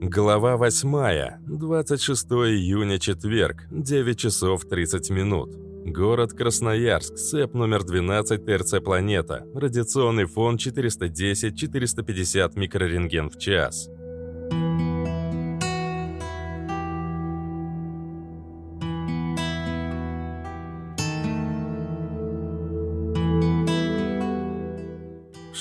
Глава 8. 26 июня, четверг, 9 часов 30 минут. Город Красноярск, СЭП номер 12 ТРЦ «Планета». Радиационный фон 410-450 микрорентген в час.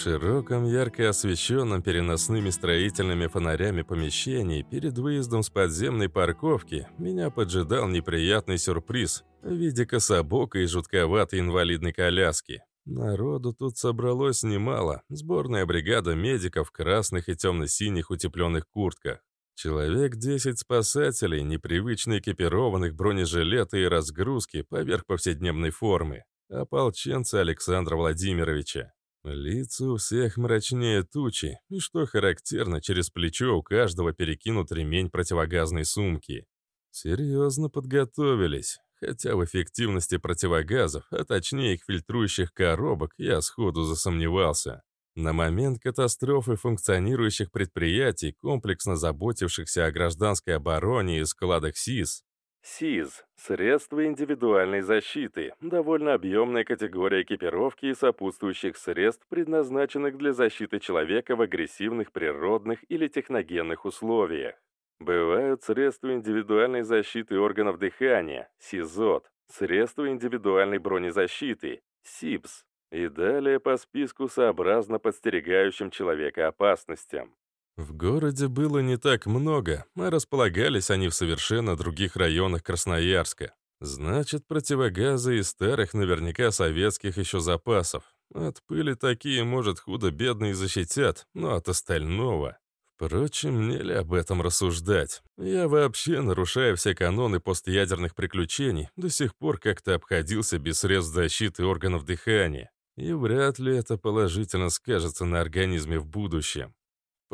Широком, ярко освещенном переносными строительными фонарями помещении перед выездом с подземной парковки меня поджидал неприятный сюрприз в виде кособокой и жутковатой инвалидной коляски. Народу тут собралось немало. Сборная бригада медиков в красных и темно-синих утепленных куртках. Человек 10 спасателей, непривычно экипированных бронежилеты и разгрузки поверх повседневной формы. Ополченцы Александра Владимировича. Лица у всех мрачнее тучи, и, что характерно, через плечо у каждого перекинут ремень противогазной сумки. Серьезно подготовились, хотя в эффективности противогазов, а точнее их фильтрующих коробок, я сходу засомневался. На момент катастрофы функционирующих предприятий, комплексно заботившихся о гражданской обороне и складах СИС, СИЗ – средства индивидуальной защиты, довольно объемная категория экипировки и сопутствующих средств, предназначенных для защиты человека в агрессивных природных или техногенных условиях. Бывают средства индивидуальной защиты органов дыхания, СИЗОТ, средства индивидуальной бронезащиты, СИПС, и далее по списку сообразно подстерегающим человека опасностям. В городе было не так много, а располагались они в совершенно других районах Красноярска. Значит, противогазы из старых, наверняка советских еще запасов. От пыли такие, может, худо-бедно и защитят, но от остального... Впрочем, мне ли об этом рассуждать? Я вообще, нарушая все каноны постядерных приключений, до сих пор как-то обходился без средств защиты органов дыхания. И вряд ли это положительно скажется на организме в будущем.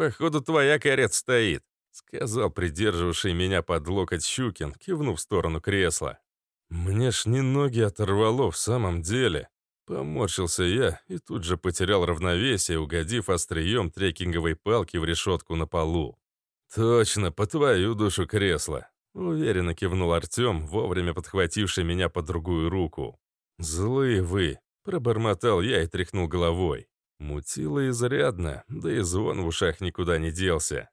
«Походу, твоя карета стоит», — сказал придерживавший меня под локоть Щукин, кивнув в сторону кресла. «Мне ж не ноги оторвало в самом деле». Поморщился я и тут же потерял равновесие, угодив острием трекинговой палки в решетку на полу. «Точно, по твою душу кресло», — уверенно кивнул Артем, вовремя подхвативший меня под другую руку. «Злые вы», — пробормотал я и тряхнул головой. Мутило изрядно, да и звон в ушах никуда не делся.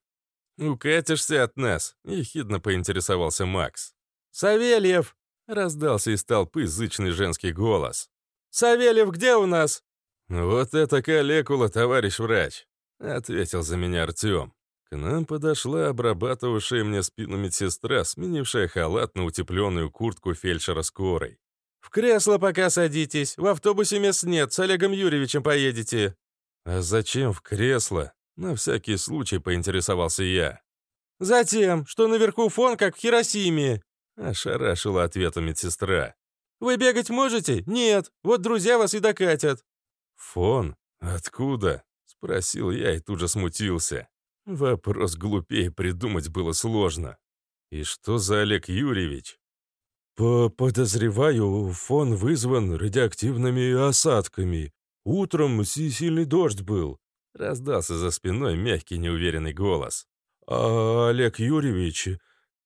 «Укатишься от нас?» — ехидно поинтересовался Макс. «Савельев!» — раздался из толпы зычный женский голос. «Савельев, где у нас?» «Вот это калекула, товарищ врач!» — ответил за меня Артем. К нам подошла обрабатывавшая мне спину медсестра, сменившая халат на утепленную куртку фельдшера скорой. «В кресло пока садитесь. В автобусе мест нет. С Олегом Юрьевичем поедете». «А зачем в кресло?» На всякий случай поинтересовался я. «Затем, что наверху фон, как в Хиросиме», — ошарашила ответом медсестра. «Вы бегать можете? Нет. Вот друзья вас и докатят». «Фон? Откуда?» — спросил я и тут же смутился. Вопрос глупее придумать было сложно. «И что за Олег Юрьевич?» По «Подозреваю, фон вызван радиоактивными осадками. Утром сильный дождь был», — раздался за спиной мягкий неуверенный голос. «А Олег Юрьевич,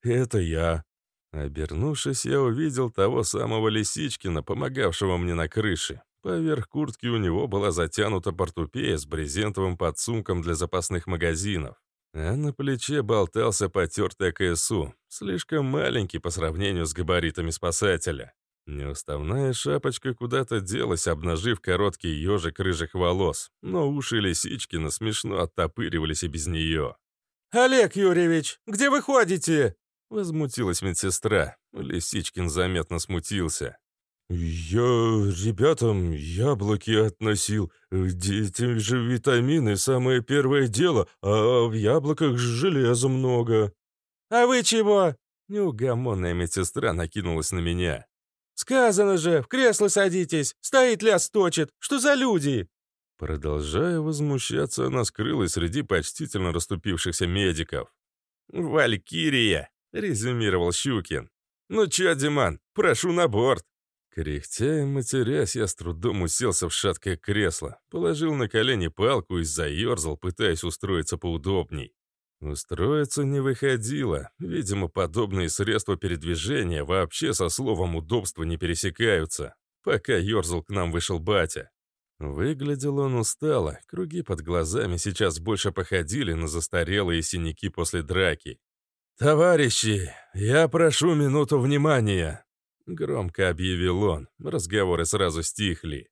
это я». Обернувшись, я увидел того самого Лисичкина, помогавшего мне на крыше. Поверх куртки у него была затянута портупея с брезентовым подсумком для запасных магазинов а на плече болтался потертый КСУ, слишком маленький по сравнению с габаритами спасателя. Неуставная шапочка куда-то делась, обнажив короткий ежик рыжих волос, но уши Лисичкина смешно оттопыривались и без нее. «Олег Юрьевич, где вы ходите?» Возмутилась медсестра. Лисичкин заметно смутился. «Я ребятам яблоки относил. Детям же витамины — самое первое дело, а в яблоках железа много». «А вы чего?» Неугомонная медсестра накинулась на меня. «Сказано же, в кресло садитесь! Стоит ляс точит! Что за люди?» Продолжая возмущаться, она скрылась среди почтительно расступившихся медиков. «Валькирия!» — резюмировал Щукин. «Ну чё, Диман, прошу на борт!» Кряхтя и матерясь, я с трудом уселся в шаткое кресло, положил на колени палку и заерзал, пытаясь устроиться поудобней. Устроиться не выходило. Видимо, подобные средства передвижения вообще со словом «удобство» не пересекаются. Пока ерзал к нам вышел батя. Выглядел он устало, круги под глазами сейчас больше походили на застарелые синяки после драки. «Товарищи, я прошу минуту внимания!» Громко объявил он, разговоры сразу стихли.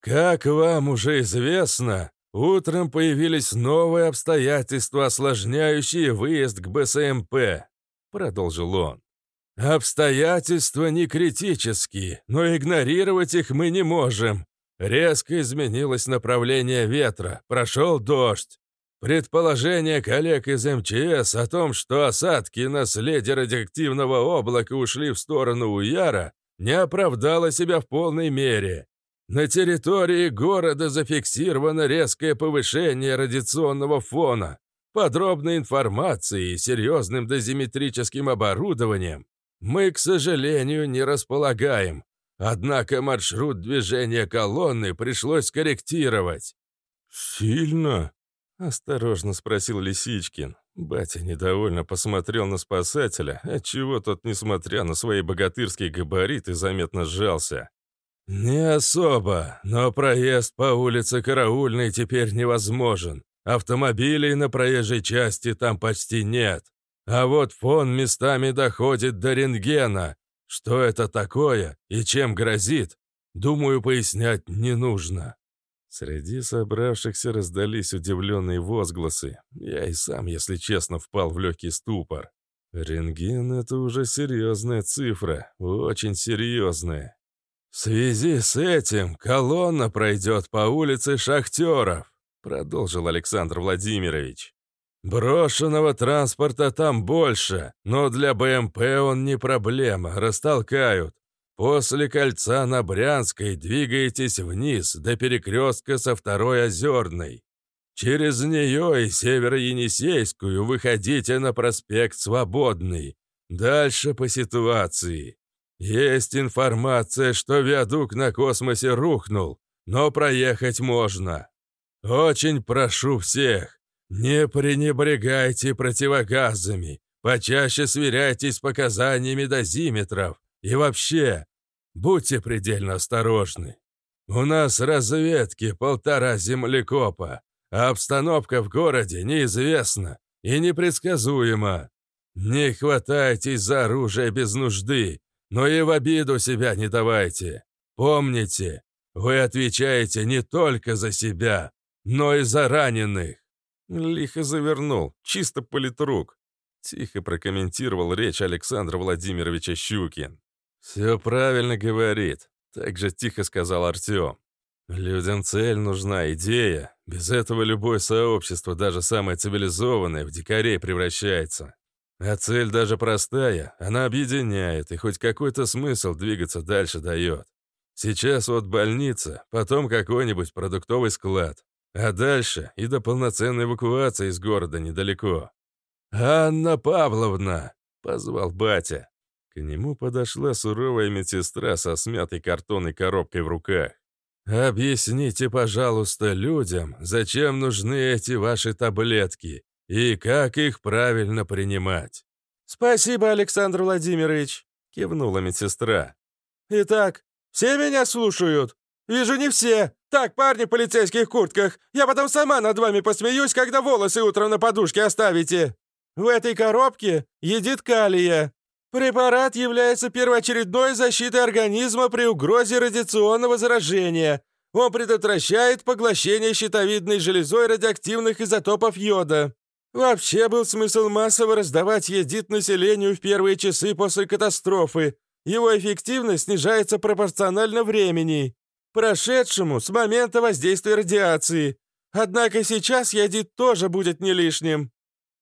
«Как вам уже известно, Утром появились новые обстоятельства, осложняющие выезд к БСМП», — продолжил он. «Обстоятельства не критические, но игнорировать их мы не можем. Резко изменилось направление ветра, прошел дождь. Предположение коллег из МЧС о том, что осадки на следе радиоактивного облака ушли в сторону Уяра, не оправдало себя в полной мере. На территории города зафиксировано резкое повышение радиационного фона. Подробной информацией и серьезным дозиметрическим оборудованием мы, к сожалению, не располагаем. Однако маршрут движения колонны пришлось корректировать. «Сильно?» — осторожно спросил Лисичкин. Батя недовольно посмотрел на спасателя, отчего тот, несмотря на свои богатырские габариты, заметно сжался. «Не особо, но проезд по улице Караульной теперь невозможен. Автомобилей на проезжей части там почти нет. А вот фон местами доходит до рентгена. Что это такое и чем грозит, думаю, пояснять не нужно». Среди собравшихся раздались удивленные возгласы. Я и сам, если честно, впал в легкий ступор. Рентген — это уже серьезная цифра, очень серьезная. «В связи с этим колонна пройдет по улице Шахтеров», продолжил Александр Владимирович. «Брошенного транспорта там больше, но для БМП он не проблема, растолкают. После кольца на Брянской двигаетесь вниз до перекрестка со второй Озерной. Через нее и Северо-Енисейскую выходите на проспект Свободный. Дальше по ситуации. «Есть информация, что виадук на космосе рухнул, но проехать можно. Очень прошу всех, не пренебрегайте противогазами, почаще сверяйтесь с показаниями дозиметров и вообще, будьте предельно осторожны. У нас разведки полтора землекопа, а обстановка в городе неизвестна и непредсказуема. Не хватайтесь за оружие без нужды, но и в обиду себя не давайте. Помните, вы отвечаете не только за себя, но и за раненых». Лихо завернул, чисто политрук. Тихо прокомментировал речь Александра Владимировича Щукин. «Все правильно говорит», — так же тихо сказал Артем. «Людям цель нужна, идея. Без этого любое сообщество, даже самое цивилизованное, в дикарей превращается. А цель даже простая, она объединяет и хоть какой-то смысл двигаться дальше дает. Сейчас вот больница, потом какой-нибудь продуктовый склад. А дальше и до полноценной эвакуации из города недалеко. «Анна Павловна!» — позвал батя. К нему подошла суровая медсестра со смятой картонной коробкой в руках. «Объясните, пожалуйста, людям, зачем нужны эти ваши таблетки и как их правильно принимать. «Спасибо, Александр Владимирович», — кивнула медсестра. «Итак, все меня слушают? Вижу, не все. Так, парни в полицейских куртках, я потом сама над вами посмеюсь, когда волосы утром на подушке оставите. В этой коробке едит калия. Препарат является первоочередной защитой организма при угрозе радиационного заражения. Он предотвращает поглощение щитовидной железой радиоактивных изотопов йода. Вообще был смысл массово раздавать едит населению в первые часы после катастрофы. Его эффективность снижается пропорционально времени, прошедшему с момента воздействия радиации. Однако сейчас едит тоже будет не лишним.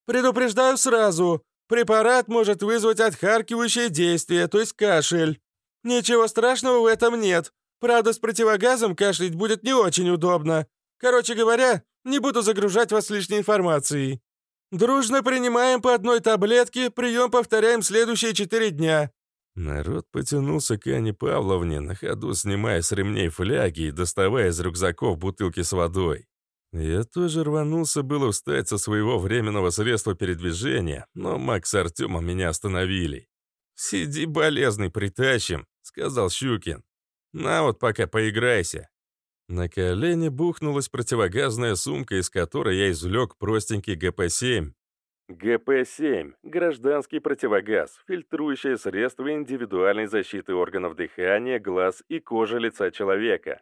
Предупреждаю сразу, препарат может вызвать отхаркивающее действие, то есть кашель. Ничего страшного в этом нет. Правда, с противогазом кашлять будет не очень удобно. Короче говоря, не буду загружать вас лишней информацией. Дружно принимаем по одной таблетке, прием повторяем следующие четыре дня». Народ потянулся к Ане Павловне, на ходу снимая с ремней фляги и доставая из рюкзаков бутылки с водой. Я тоже рванулся было встать со своего временного средства передвижения, но Макс с Артемом меня остановили. «Сиди, болезный, притащим», — сказал Щукин. «На вот пока поиграйся». На колени бухнулась противогазная сумка, из которой я извлек простенький ГП-7. ГП-7 – гражданский противогаз, фильтрующее средство индивидуальной защиты органов дыхания, глаз и кожи лица человека.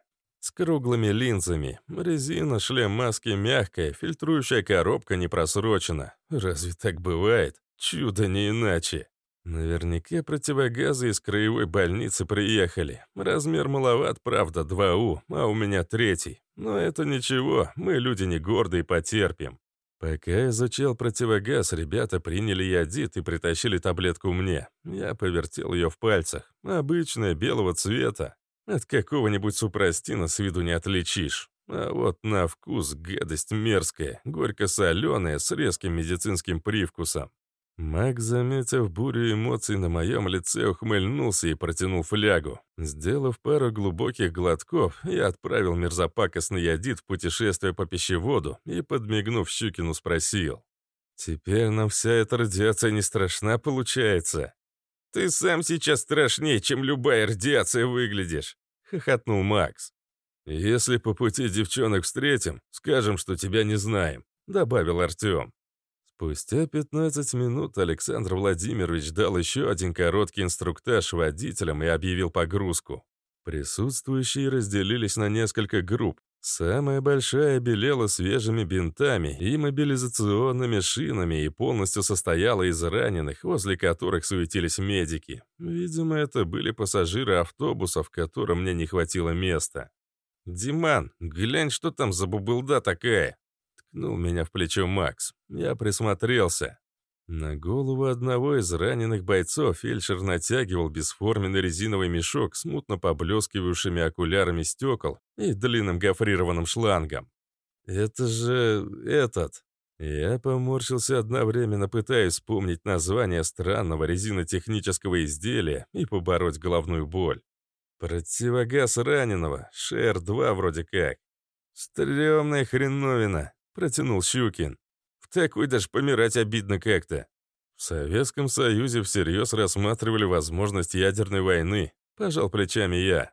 Круглыми линзами. Резина, шлем маски мягкая, фильтрующая коробка не просрочена. Разве так бывает? Чудо не иначе. Наверняка противогазы из краевой больницы приехали. Размер маловат, правда, 2У, а у меня третий. Но это ничего, мы люди не гордые, потерпим. Пока изучал противогаз, ребята приняли ядит и притащили таблетку мне. Я повертел ее в пальцах. Обычная, белого цвета. От какого-нибудь супрастина с виду не отличишь. А вот на вкус гадость мерзкая, горько-соленая, с резким медицинским привкусом. Мак, заметив бурю эмоций на моем лице, ухмыльнулся и протянул флягу. Сделав пару глубоких глотков, я отправил мерзопакостный ядит в путешествие по пищеводу и, подмигнув Щукину, спросил. «Теперь нам вся эта радиация не страшна, получается?» «Ты сам сейчас страшнее, чем любая радиация выглядишь», — хохотнул Макс. «Если по пути девчонок встретим, скажем, что тебя не знаем», — добавил Артем. Спустя 15 минут Александр Владимирович дал еще один короткий инструктаж водителям и объявил погрузку. Присутствующие разделились на несколько групп. Самая большая белела свежими бинтами и мобилизационными шинами и полностью состояла из раненых, возле которых суетились медики. Видимо, это были пассажиры автобуса, в котором мне не хватило места. «Диман, глянь, что там за бубылда такая!» Ткнул меня в плечо Макс. Я присмотрелся. На голову одного из раненых бойцов фельдшер натягивал бесформенный резиновый мешок с мутно поблескивающими окулярами стекол и длинным гофрированным шлангом. «Это же... этот...» Я поморщился одновременно, пытаясь вспомнить название странного резинотехнического изделия и побороть головную боль. Противогаз раненого, ШР-2 вроде как. Стремная хреновина. Протянул Щукин. В такой даже помирать обидно как-то. В Советском Союзе всерьез рассматривали возможность ядерной войны. Пожал плечами я.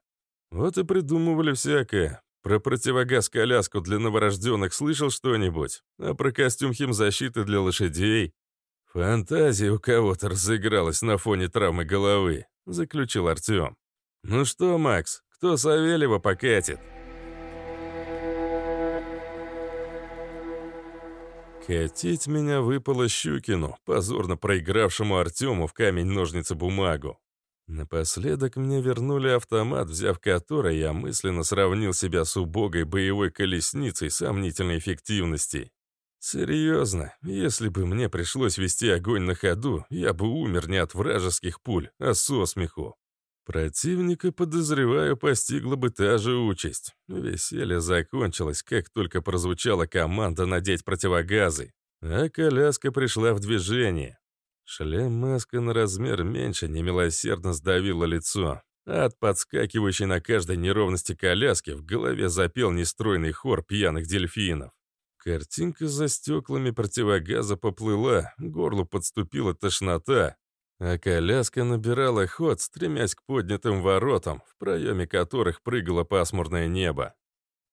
Вот и придумывали всякое. Про противогаз-коляску для новорожденных слышал что-нибудь? А про костюм химзащиты для лошадей? Фантазия у кого-то разыгралась на фоне травмы головы, заключил Артем. Ну что, Макс, кто Савельева покатит? Катить меня выпало Щукину, позорно проигравшему Артему в камень-ножницы-бумагу. Напоследок мне вернули автомат, взяв который я мысленно сравнил себя с убогой боевой колесницей сомнительной эффективности. Серьезно, если бы мне пришлось вести огонь на ходу, я бы умер не от вражеских пуль, а со смеху. Противника, подозреваю, постигла бы та же участь. Веселье закончилось, как только прозвучала команда надеть противогазы, а коляска пришла в движение. Шлем-маска на размер меньше немилосердно сдавила лицо, от подскакивающей на каждой неровности коляски в голове запел нестройный хор пьяных дельфинов. Картинка за стеклами противогаза поплыла, горлу подступила тошнота, а коляска набирала ход, стремясь к поднятым воротам, в проеме которых прыгало пасмурное небо.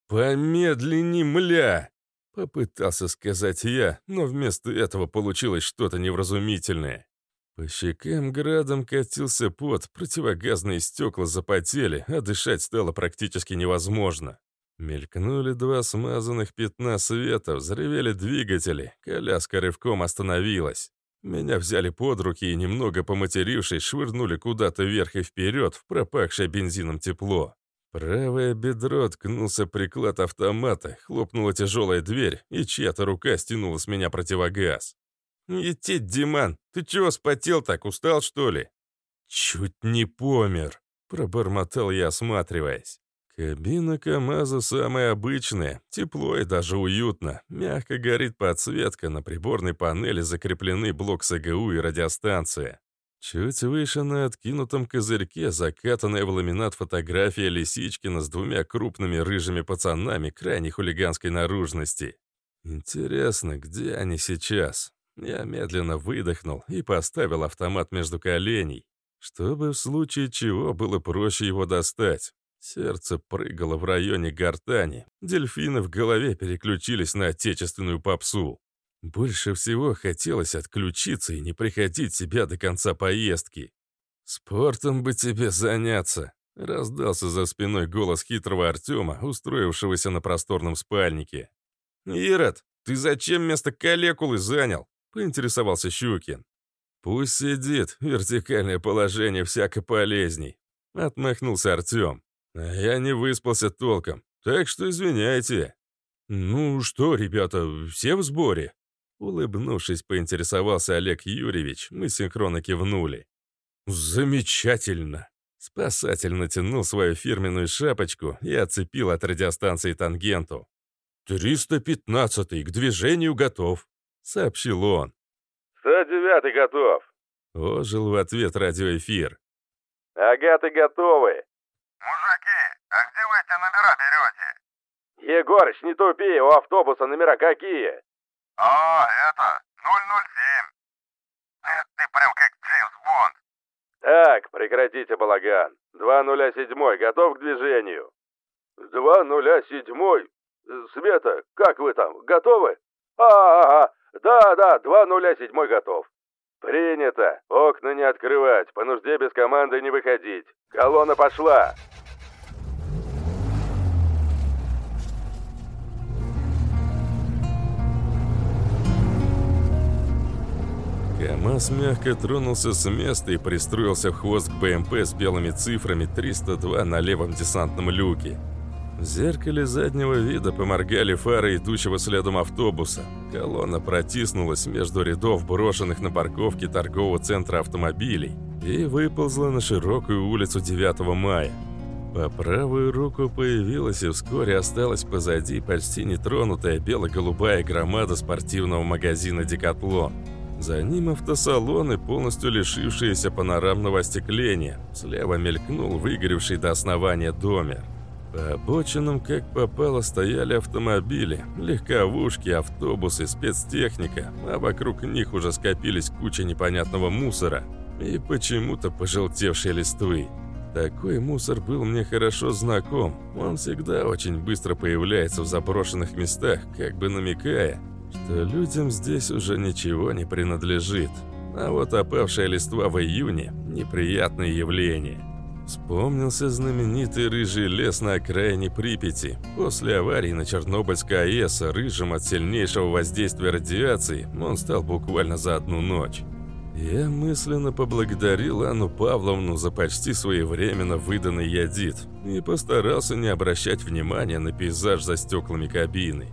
«Помедленней, мля!» — попытался сказать я, но вместо этого получилось что-то невразумительное. По щекам градом катился пот, противогазные стекла запотели, а дышать стало практически невозможно. Мелькнули два смазанных пятна света, взревели двигатели, коляска рывком остановилась. Меня взяли под руки и, немного поматерившись, швырнули куда-то вверх и вперед в пропахшее бензином тепло. Правое бедро ткнулся приклад автомата, хлопнула тяжелая дверь, и чья-то рука стянула с меня противогаз. «Ететь, Диман, ты чего спотел так, устал, что ли?» «Чуть не помер», — пробормотал я, осматриваясь. Кабина КамАЗа самая обычная, тепло и даже уютно. Мягко горит подсветка, на приборной панели закреплены блок СГУ и радиостанция. Чуть выше на откинутом козырьке закатанная в ламинат фотография Лисичкина с двумя крупными рыжими пацанами крайне хулиганской наружности. Интересно, где они сейчас? Я медленно выдохнул и поставил автомат между коленей, чтобы в случае чего было проще его достать. Сердце прыгало в районе гортани, дельфины в голове переключились на отечественную попсу. Больше всего хотелось отключиться и не приходить себя до конца поездки. «Спортом бы тебе заняться», — раздался за спиной голос хитрого Артема, устроившегося на просторном спальнике. «Ирод, ты зачем место калекулы занял?» — поинтересовался Щукин. «Пусть сидит, вертикальное положение всяко полезней», — отмахнулся Артем. «А я не выспался толком, так что извиняйте». «Ну что, ребята, все в сборе?» Улыбнувшись, поинтересовался Олег Юрьевич, мы синхронно кивнули. «Замечательно!» Спасатель натянул свою фирменную шапочку и отцепил от радиостанции тангенту. «Триста пятнадцатый, к движению готов», — сообщил он. «Сто девятый готов», — ожил в ответ радиоэфир. «Агаты готовы». «Мужики, а где вы эти номера берете?» «Егорыч, не тупи, у автобуса номера какие?» «А, это, 007. Э, ты прям как Джеймс Бонд». «Так, прекратите балаган. 207 готов к движению?» «207? Света, как вы там, готовы?» «А-а-а, да-да, 207 готов». «Принято. Окна не открывать, по нужде без команды не выходить. Колонна пошла!» КамАЗ мягко тронулся с места и пристроился в хвост к БМП с белыми цифрами 302 на левом десантном люке. В зеркале заднего вида поморгали фары идущего следом автобуса. Колонна протиснулась между рядов брошенных на парковке торгового центра автомобилей и выползла на широкую улицу 9 мая. По правую руку появилась и вскоре осталась позади почти нетронутая бело-голубая громада спортивного магазина «Декатлон». За ним автосалоны, полностью лишившиеся панорамного остекления. Слева мелькнул выгоревший до основания домер. По обочинам, как попало, стояли автомобили, легковушки, автобусы, спецтехника, а вокруг них уже скопились куча непонятного мусора и почему-то пожелтевшие листвы. Такой мусор был мне хорошо знаком. Он всегда очень быстро появляется в заброшенных местах, как бы намекая, что людям здесь уже ничего не принадлежит. А вот опавшая листва в июне – неприятное явление. Вспомнился знаменитый рыжий лес на окраине Припяти. После аварии на Чернобыльской АЭС рыжим от сильнейшего воздействия радиации он стал буквально за одну ночь. Я мысленно поблагодарил Анну Павловну за почти своевременно выданный ядит и постарался не обращать внимания на пейзаж за стеклами кабины.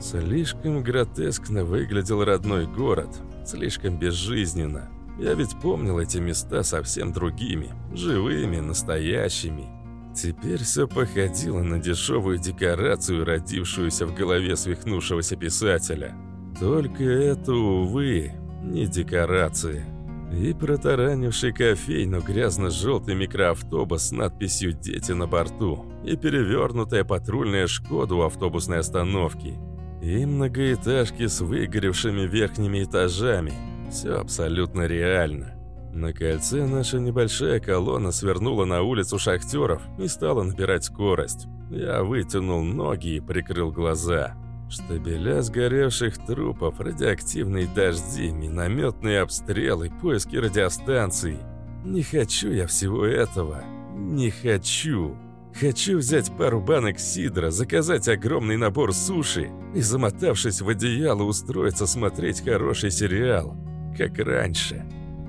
Слишком гротескно выглядел родной город, слишком безжизненно. Я ведь помнил эти места совсем другими, живыми, настоящими. Теперь все походило на дешевую декорацию, родившуюся в голове свихнувшегося писателя. Только это, увы, не декорация. И протаранивший кофей, но грязно-желтый микроавтобус с надписью «Дети на борту» и перевернутая патрульная «Шкода» у автобусной остановки – и многоэтажки с выгоревшими верхними этажами. Все абсолютно реально. На кольце наша небольшая колонна свернула на улицу шахтеров и стала набирать скорость. Я вытянул ноги и прикрыл глаза. Штабеля сгоревших трупов, радиоактивные дожди, минометные обстрелы, поиски радиостанций. Не хочу я всего этого. Не хочу. Хочу взять пару банок сидра, заказать огромный набор суши и, замотавшись в одеяло, устроиться смотреть хороший сериал, как раньше.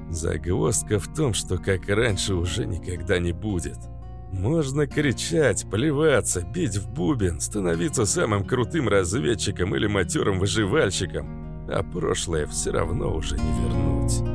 Загвоздка в том, что как раньше уже никогда не будет. Можно кричать, плеваться, бить в бубен, становиться самым крутым разведчиком или матерым выживальщиком, а прошлое все равно уже не вернуть.